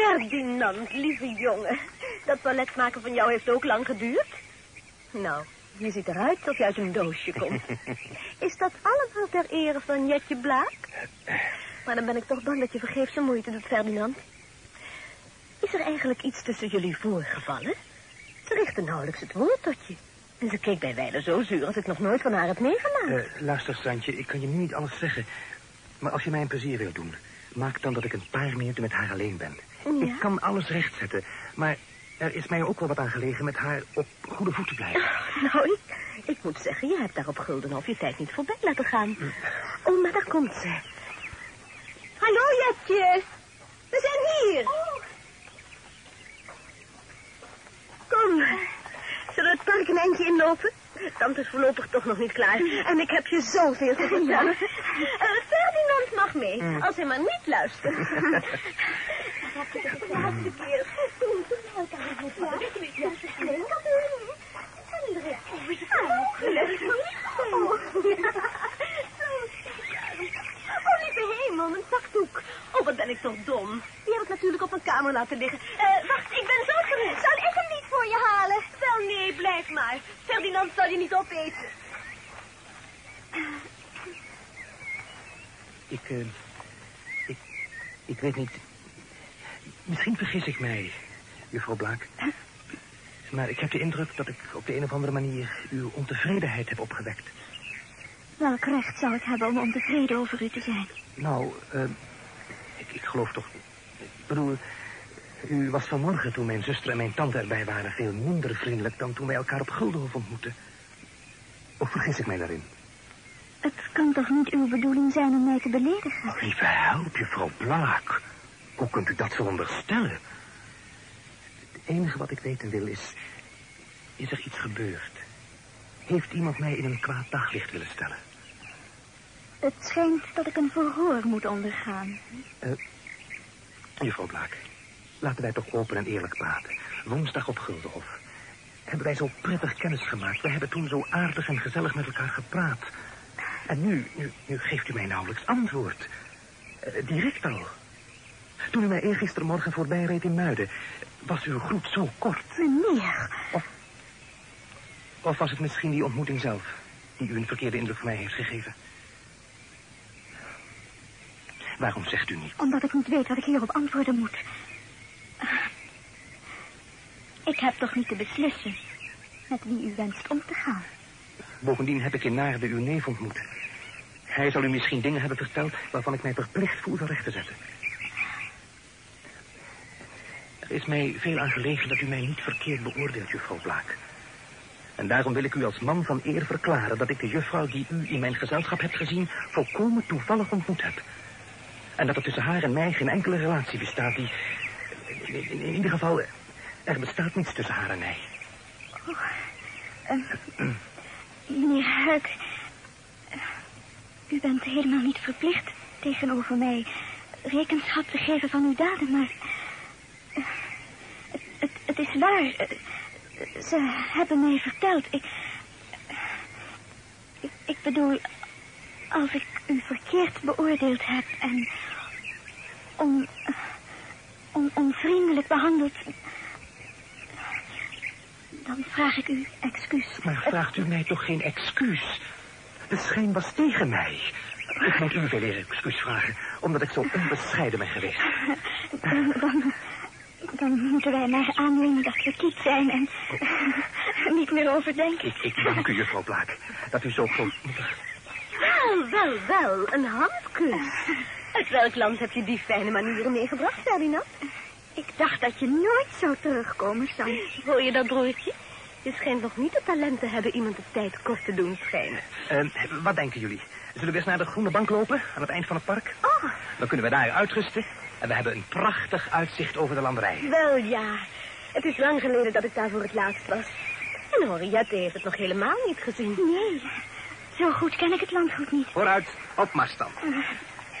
Ferdinand, lieve jongen. Dat toilet maken van jou heeft ook lang geduurd. Nou, je ziet eruit of je uit een doosje komt. Is dat allemaal ter ere van Jetje Blaak? Maar dan ben ik toch bang dat je vergeefse moeite doet, Ferdinand. Is er eigenlijk iets tussen jullie voorgevallen? Ze richtte nauwelijks het woord tot je. En ze keek bij wijle zo zuur als ik nog nooit van haar heb meegemaakt. Uh, luister, Santje, ik kan je nu niet alles zeggen. Maar als je mij een plezier wilt doen... maak dan dat ik een paar minuten met haar alleen ben. Ja? Ik kan alles rechtzetten, maar er is mij ook wel wat aan gelegen met haar op goede voet te blijven. Nou, ik, ik moet zeggen, je hebt daar op Guldenhof je tijd niet voorbij laten gaan. Oh, maar daar komt ze. Hallo, Jetje. We zijn hier. Kom. Zullen we het park een eindje inlopen? Tante is voorlopig toch nog niet klaar. En ik heb je zoveel te vertellen. Eh, Ferdinand mag mee, als hij maar niet luistert. De laatste keer. Toen, toen ontmoeten. Oh, lieve hemel, mijn zakdoek. Oh, wat ben ik toch dom. Die heb ik natuurlijk op mijn kamer laten liggen. Eh, wacht, ik ben zo terug. Zal ik hem niet voor je halen? Wel, nee, blijf maar. Ferdinand zal je niet opeten. Ik, eh, ik, ik weet niet... Misschien vergis ik mij, juffrouw Blaak. Maar ik heb de indruk dat ik op de een of andere manier uw ontevredenheid heb opgewekt. Welk recht zou ik hebben om ontevreden over u te zijn? Nou, eh, ik, ik geloof toch... Ik bedoel, u was vanmorgen toen mijn zuster en mijn tante erbij waren... veel minder vriendelijk dan toen wij elkaar op Guldenhof ontmoetten. Of vergis ik mij daarin? Het kan toch niet uw bedoeling zijn om mij te beledigen? Oh, lieve help, juffrouw Blaak. Hoe kunt u dat veronderstellen? Het enige wat ik weten wil is... Is er iets gebeurd? Heeft iemand mij in een kwaad daglicht willen stellen? Het schijnt dat ik een verhoor moet ondergaan. Uh, juffrouw Blaak, laten wij toch open en eerlijk praten. Woensdag op Guldenhof. Hebben wij zo prettig kennis gemaakt. We hebben toen zo aardig en gezellig met elkaar gepraat. En nu, nu, nu geeft u mij nauwelijks antwoord. Uh, direct al. Toen u mij eergistermorgen voorbij reed in Muiden... was uw groet zo kort. Meneer. Of, of was het misschien die ontmoeting zelf... die u een verkeerde indruk van mij heeft gegeven? Waarom zegt u niet? Omdat ik niet weet wat ik hierop antwoorden moet. Ik heb toch niet te beslissen met wie u wenst om te gaan. Bovendien heb ik in Naarden uw neef ontmoet. Hij zal u misschien dingen hebben verteld waarvan ik mij verplicht voel recht te zetten. Er is mij veel aan gelegen dat u mij niet verkeerd beoordeelt, juffrouw Blaak. En daarom wil ik u als man van eer verklaren dat ik de juffrouw die u in mijn gezelschap hebt gezien volkomen toevallig ontmoet heb. En dat er tussen haar en mij geen enkele relatie bestaat die... In, ieder geval, er bestaat niets tussen haar en mij. Oh, uh, meneer Huik, u bent helemaal niet verplicht tegenover mij rekenschap te geven van uw daden, maar... Het, is waar. Ze hebben mij verteld. Ik, ik, ik bedoel, als ik u verkeerd beoordeeld heb en on, on, onvriendelijk behandeld, dan vraag ik u excuus. Maar vraagt u mij toch geen excuus? De schijn was tegen mij. Ik moet u veel eer excuus vragen, omdat ik zo onbescheiden ben geweest. Dan, dan, dan moeten wij maar aannemen dat we kiet zijn en niet meer overdenken. Ik, ik dank u, juffrouw Blaak, dat u zo grootmoedig... Wel, wel, wel, een handkus. Uit welk land heb je die fijne manieren meegebracht, Ferdinand? Ik dacht dat je nooit zou terugkomen, Sam. Hoor je dat, broertje? Je schijnt nog niet het talent te hebben iemand de tijd kost te doen schijnen. Uh, wat denken jullie? Zullen we eens naar de groene bank lopen, aan het eind van het park? Oh. Dan kunnen we daar uitrusten en we hebben een prachtig uitzicht over de landerij. Wel ja, het is lang geleden dat ik daar voor het laatst was. En Henriette heeft het nog helemaal niet gezien. Nee, zo goed ken ik het landgoed niet. Vooruit, op mars dan. Uh,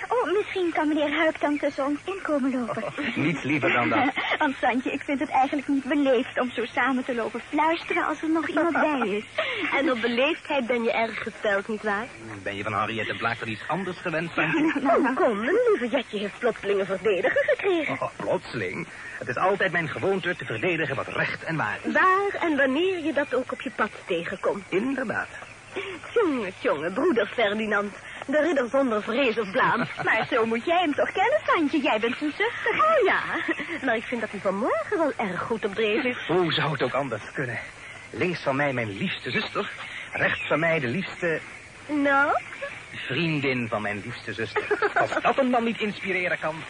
oh, misschien kan meneer Huik dan tussen ons inkomen lopen. Oh, niets liever dan dat. Want Santje, ik vind het eigenlijk niet beleefd om zo samen te lopen fluisteren als er nog iemand bij is. En op beleefdheid ben je erg gesteld, nietwaar? Ben je van Henriette Blaak wel iets anders gewend, Santje? Oh, kom, een lieve Jetje heeft plotseling een verdediger gekregen. Oh, plotseling. Het is altijd mijn gewoonte te verdedigen wat recht en waar is. Waar en wanneer je dat ook op je pad tegenkomt. Inderdaad. Jonge, jonge, broeder Ferdinand. De ridder zonder vrees of blaam. Maar zo moet jij hem toch kennen, Santje? Jij bent zijn zuster. Oh ja, maar ik vind dat hij vanmorgen wel erg goed op dreef is. Hoe zou het ook anders kunnen? Links van mij mijn liefste zuster. Rechts van mij de liefste Nou, vriendin van mijn liefste zuster. Als dat een man niet inspireren kan.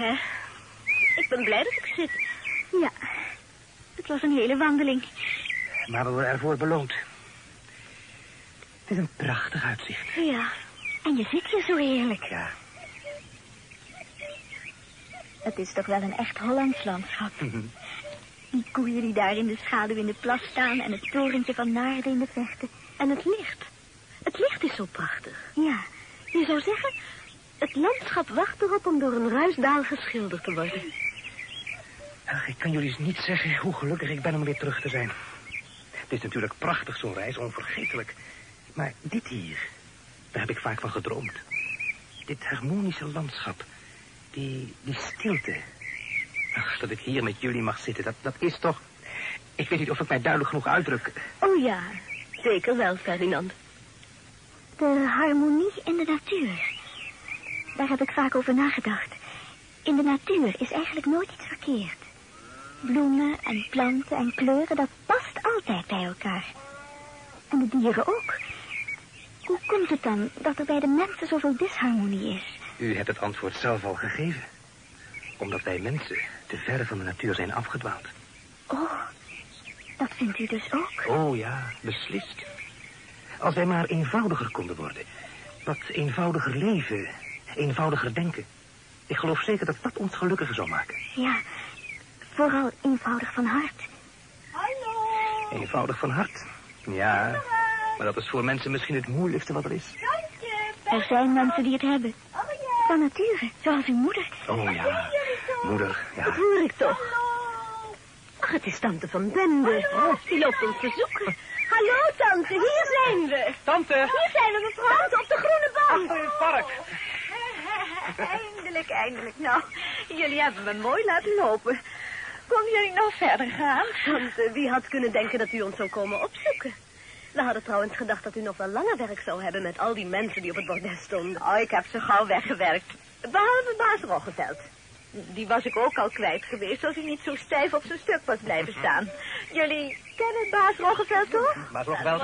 hè. ik ben blij dat ik zit. Ja, was een hele wandeling. Maar we worden ervoor beloond. Het is een prachtig uitzicht. Ja, en je zit hier zo heerlijk. Ja. Het is toch wel een echt Hollands landschap. Die koeien die daar in de schaduw in de plas staan... en het torentje van Naarden in de vechten. En het licht. Het licht is zo prachtig. Ja, Je zou zeggen, het landschap wacht erop om door een ruisdaal geschilderd te worden. Ach, ik kan jullie eens niet zeggen hoe gelukkig ik ben om weer terug te zijn. Het is natuurlijk prachtig zo'n reis, onvergetelijk. Maar dit hier, daar heb ik vaak van gedroomd. Dit harmonische landschap, die, die stilte. Ach, dat ik hier met jullie mag zitten, dat, dat is toch... Ik weet niet of ik mij duidelijk genoeg uitdruk. Oh ja, zeker wel, Ferdinand. de harmonie in de natuur. Daar heb ik vaak over nagedacht. In de natuur is eigenlijk nooit iets verkeerd. Bloemen en planten en kleuren, dat past altijd bij elkaar. En de dieren ook. Hoe komt het dan dat er bij de mensen zoveel disharmonie is? U hebt het antwoord zelf al gegeven. Omdat wij mensen te ver van de natuur zijn afgedwaald. Oh, dat vindt u dus ook? Oh ja, beslist. Als wij maar eenvoudiger konden worden. Wat eenvoudiger leven, eenvoudiger denken. Ik geloof zeker dat dat ons gelukkiger zou maken. Ja, vooral eenvoudig van hart. Eenvoudig van hart. Ja, maar dat is voor mensen misschien het moeilijkste wat er is. Er zijn mensen die het hebben. Van nature, zoals uw moeder. Oh ja, moeder, Dat ja. hoor ik toch. Ach, het is tante van Bende. Die loopt ons te zoeken. Hallo, tante, hier zijn we. Tante, Hier zijn we, mevrouw. Tante, op de groene band. achter het park. Eindelijk, eindelijk. Nou, jullie hebben me mooi laten lopen. Kon jullie nog verder gaan? Tante, wie had kunnen denken dat u ons zou komen opzoeken? We hadden trouwens gedacht dat u nog wel langer werk zou hebben met al die mensen die op het bordes stonden. Oh, ik heb ze gauw weggewerkt. Behalve baas Roggeveld. Die was ik ook al kwijt geweest als hij niet zo stijf op zijn stuk was blijven staan. Jullie kennen baas Roggeveld toch? Maar toch wel.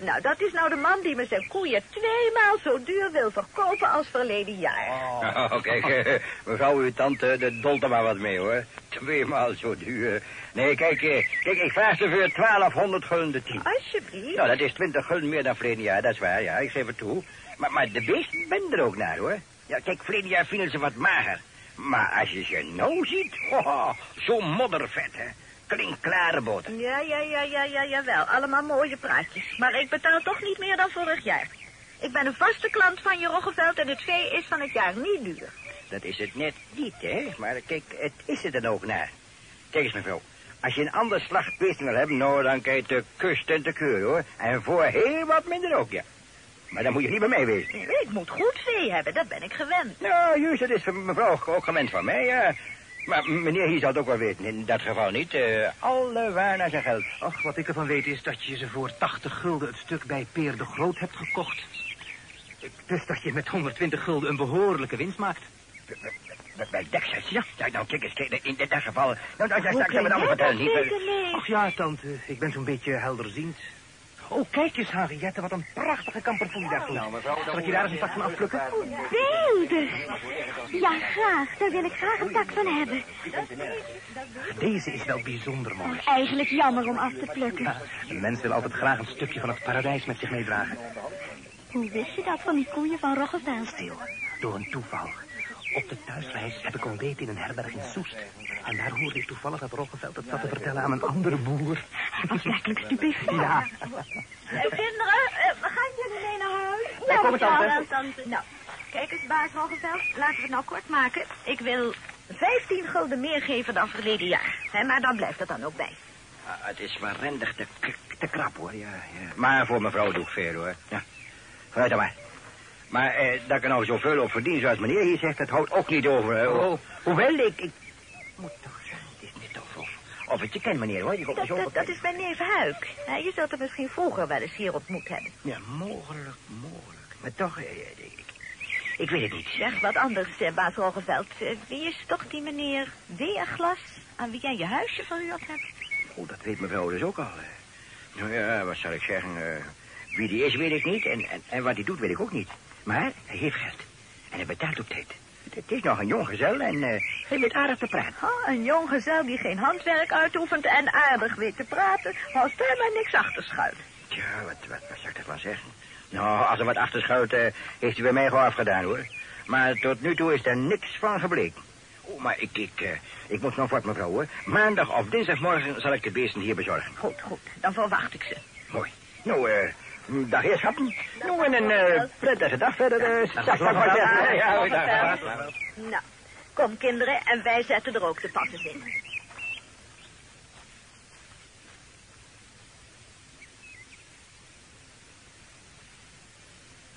Nou, dat is nou de man die me zijn koeien tweemaal zo duur wil verkopen als verleden jaar. Oh, kijk, eh, mevrouw, uw tante, de dolt er maar wat mee, hoor. Tweemaal zo duur. Nee, kijk, eh, kijk, ik vraag ze voor 1200 gulden de tien. Alsjeblieft. Nou, dat is 20 gulden meer dan verleden jaar, dat is waar, ja, ik geef het toe. Maar, maar de beesten ben er ook naar, hoor. Ja, kijk, verleden jaar vielen ze wat mager. Maar als je ze nou ziet, ho, zo moddervet, hè. Klinkklare boter. Ja, ja, ja, ja, ja, jawel. Allemaal mooie praatjes. Maar ik betaal toch niet meer dan vorig jaar. Ik ben een vaste klant van je Roggeveld en het vee is van het jaar niet duur. Dat is het net niet, hè. Maar kijk, het is er dan ook naar. Kijk eens, mevrouw. Als je een ander slag beesten wil hebben, nou, dan kan je te kust en te keur, hoor. En voor heel wat minder ook, ja. Maar dan moet je niet bij mij wezen. Ik moet goed vee hebben, dat ben ik gewend. Nou, juist, dat is mevrouw ook gewend van mij, ja. Maar meneer hier zal het ook wel weten, in dat geval niet. Eh, alle waar naar zijn geld. Och, wat ik ervan weet is dat je ze voor 80 gulden het stuk bij Peer de Groot hebt gekocht. Dus dat je met 120 gulden een behoorlijke winst maakt. Bij- Bij Texas, ja. ja. Nou, kijk eens, kijk, in dit geval... Nou, nou, straks kan hebben we dan jij vertellen, dat niet? nee? Ach ja, tante, ik ben zo'n beetje helderziend. Oh, kijk eens, Henriette, wat een prachtige kamperfoelie daar Nou. Zal ik je daar eens een tak van afplukken? Beeldig. Ja, graag. Daar wil ik graag een tak van hebben. Deze is wel bijzonder mooi. Eigenlijk jammer om af te plukken. Ja, een mens wil altijd graag een stukje van het paradijs met zich meedragen. Hoe wist je dat van die koeien van Roggeveld? Stil, door een toeval. Op de thuisreis heb ik ontbeten in een herberg in Soest. En daar hoorde ik toevallig dat Roggeveld het zat te vertellen aan een andere boer. Hij was werkelijk stupefant. Ja, Kinderen, eh, gaan jullie mee Wij komen, tante. Ja, tante. Nou, kijk eens, baas Roggeveld. Laten we het nou kort maken. Ik wil 15 gulden meer geven dan verleden jaar. Hè, maar dan blijft het dan ook bij. Ah, het is maar rendig te, k- te krap, hoor. Ja, ja. Maar voor mevrouw doe ik veel, hoor. Ja. Vooruit dan maar. Maar eh, dat ik er nou zoveel op verdien, zoals meneer hier zegt, dat houdt ook niet over. hè. Oh. Hoewel ik, ik... Moet toch zeggen, het is net of, of, of het je kent, meneer, hoor. Komt Dat, zo dat, dat is mijn neef Huik. Je zult hem misschien vroeger wel eens hier ontmoet hebben. Ja, mogelijk, mogelijk. Maar toch, eh, eh, ik, ik weet het niet. Zeg wat anders, eh, baas Roggeveld. Eh, Wie is toch die meneer Weerglas aan wie jij je huisje verhuurd hebt? Oh, dat weet mevrouw dus ook al. eh. Nou ja, wat zal ik zeggen? eh, wie die is, weet ik niet. En, en, en wat hij doet, weet ik ook niet. Maar hij heeft geld. En hij betaalt op tijd. Het is nog een jong gezel en eh, hij weet aardig te praten. Oh, een jong gezel die geen handwerk uitoefent en aardig weet te praten. Als daar maar niks achter schuilt. Tja, wat, wat, wat zou ik ervan zeggen? Nou, als er wat achter schuilt, eh, heeft hij bij mij gewoon afgedaan, hoor. Maar tot nu toe is er niks van gebleken. Oh, maar ik, ik, eh, ik moet nog wat, mevrouw, hoor. Maandag of dinsdagmorgen zal ik de beesten hier bezorgen. Goed, goed. Dan verwacht ik ze. Mooi. Nou, eh, dag heerschappen. Nou, en een eh, prettige dag verder. wat. Ja, ja, ja, ja. Nou, kom kinderen en wij zetten er ook de passes in.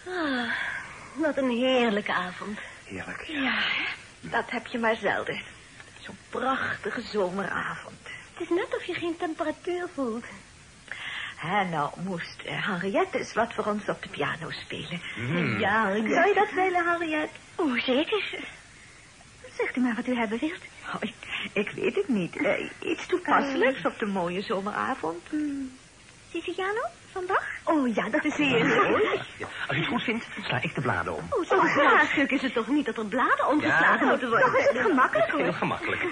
Ah, wat een heerlijke avond. Heerlijk. Ja, hè? dat heb je maar zelden. Zo'n prachtige zomeravond. Het is net of je geen temperatuur voelt. Hè, nou moest eh, Henriette eens wat voor ons op de piano spelen. Ja, Zou je dat willen, Henriette? Oh, zeker. Zegt u maar wat u hebben wilt. Oh, ik, ik weet het niet. Eh, iets toepasselijks op de mooie zomeravond. Siciliano, vandaag? Oh ja, dat is heerlijk. Ja, als u het goed vindt, sla ik de bladen om. Oh, zo graag. Stuk is het toch niet dat er bladen omgeslagen Ja. moeten worden? Toch is het gemakkelijk, Heel hoor. gemakkelijk.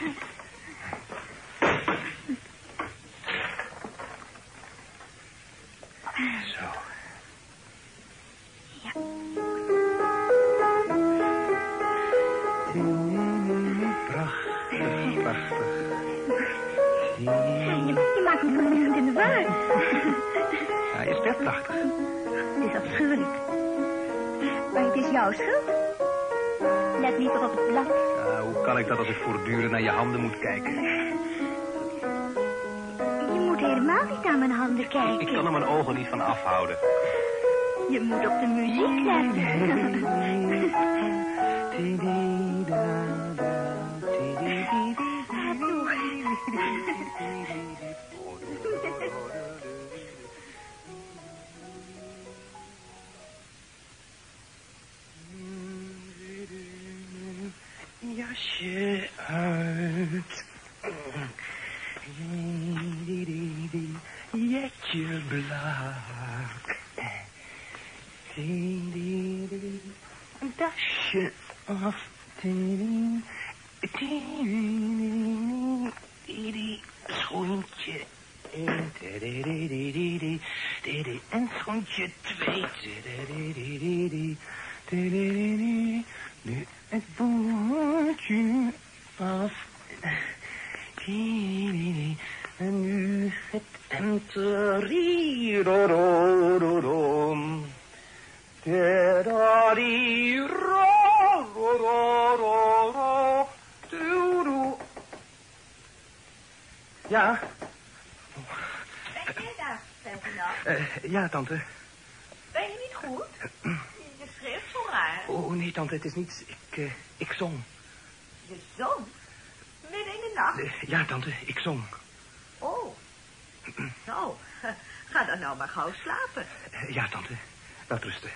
Ja, prachtig. Het is afschuwelijk. Maar het is jouw schuld. Let liever op het blad. Ja, hoe kan ik dat als ik voortdurend naar je handen moet kijken? Je moet helemaal niet naar mijn handen kijken. Ik kan er mijn ogen niet van afhouden. Je moet op de muziek letten. she hurts. Yet you block. tasje af. Schoentje 1. Nee? Het boordje was... En nu het ro ro Ja? Ja, tante. Ben je niet goed? Je schreeuwt zo raar. Oh, nee, tante, het is niets. Ik, eh, ik zong. Je zong? Midden in de nacht? Eh, ja, tante, ik zong. Oh. Nou, ga dan nou maar gauw slapen. Eh, ja, tante. Laat rusten.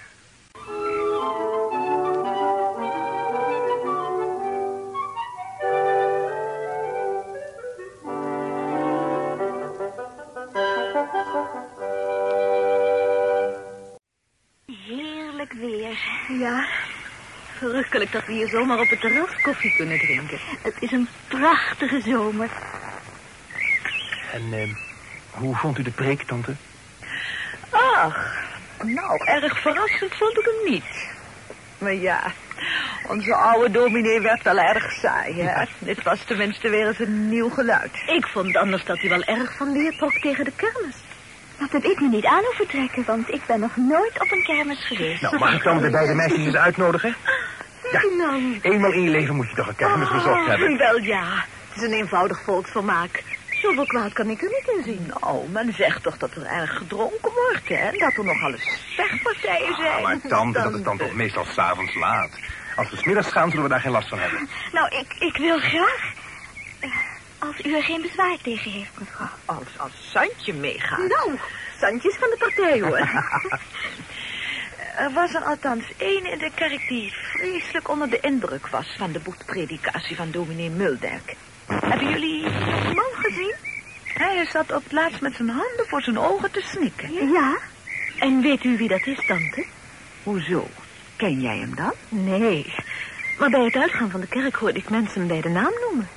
Verrukkelijk dat we hier zomaar op het terras koffie kunnen drinken. Het is een prachtige zomer. En eh, hoe vond u de preek, tante? Ach, nou, erg verrassend vond ik hem niet. Maar ja, onze oude dominee werd wel erg saai, hè? Dit was tenminste weer eens een nieuw geluid. Ik vond anders dat hij wel erg van leer trok tegen de kermis. Dat heb ik me niet aan hoeven trekken, want ik ben nog nooit op een kermis geweest. Nou, mag ik dan de beide meisjes eens uitnodigen? Ja, Ferdinand. eenmaal in je leven moet je toch een kermis bezocht hebben. Wel ja, het is een eenvoudig volksvermaak. Zoveel kwaad kan ik er niet in zien. Nou, men zegt toch dat er erg gedronken wordt, hè? En dat er nogal eens vechtpartijen zijn. Maar tante, dat is dan toch meestal s'avonds laat. Als we smiddags gaan, zullen we daar geen last van hebben. Nou, ik, ik wil graag... eh, Als u er geen bezwaar tegen heeft, mevrouw. Als, als Santje meegaat. Nou, Santjes van de partij, hoor. Er was er althans één in de kerk die vreselijk onder de indruk was van de boetpredikatie van dominee Muldijk. Hebben jullie die man gezien? Hij zat op het laatst met zijn handen voor zijn ogen te snikken. Ja? En weet u wie dat is, tante? Hoezo? Ken jij hem dan? Nee. Maar bij het uitgaan van de kerk hoorde ik mensen hem bij de naam noemen.